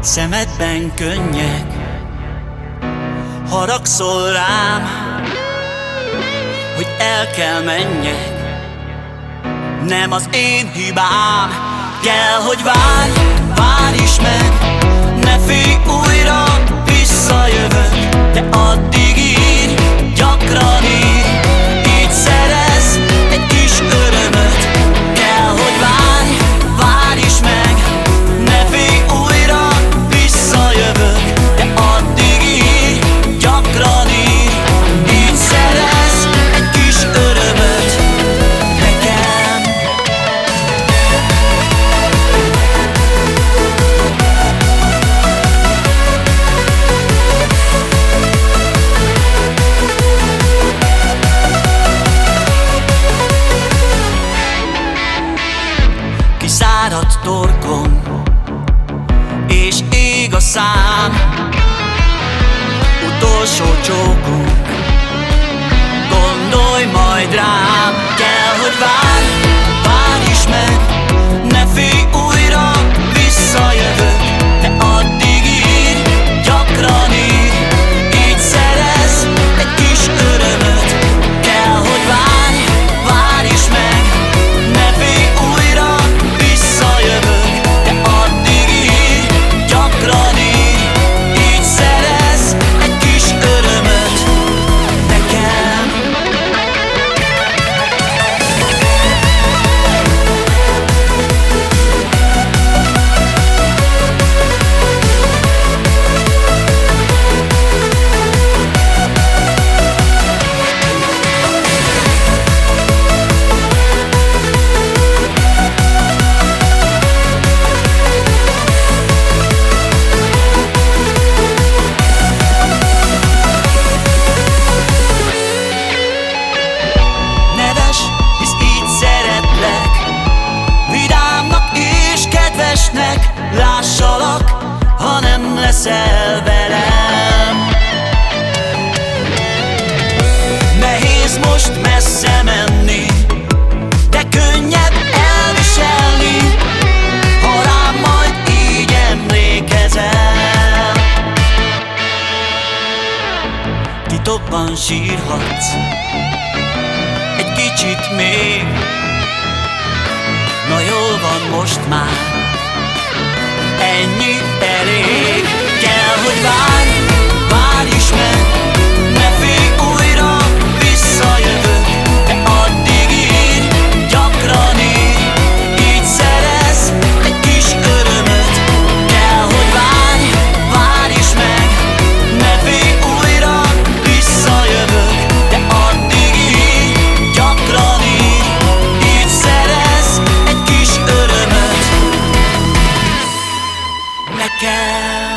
Szemedben könnyek. Haragszol rám Hogy el kell menjek. Nem az én hibám Kell, hogy várj, Kiszáradt torkom És ég a szám Utolsó csókunk leszel velem. Nehéz most messze menni De könnyebb elviselni Ha rám így emlékezel. Titokban sírhatsz egy kicsit még. Na jól van most már Ennyi now.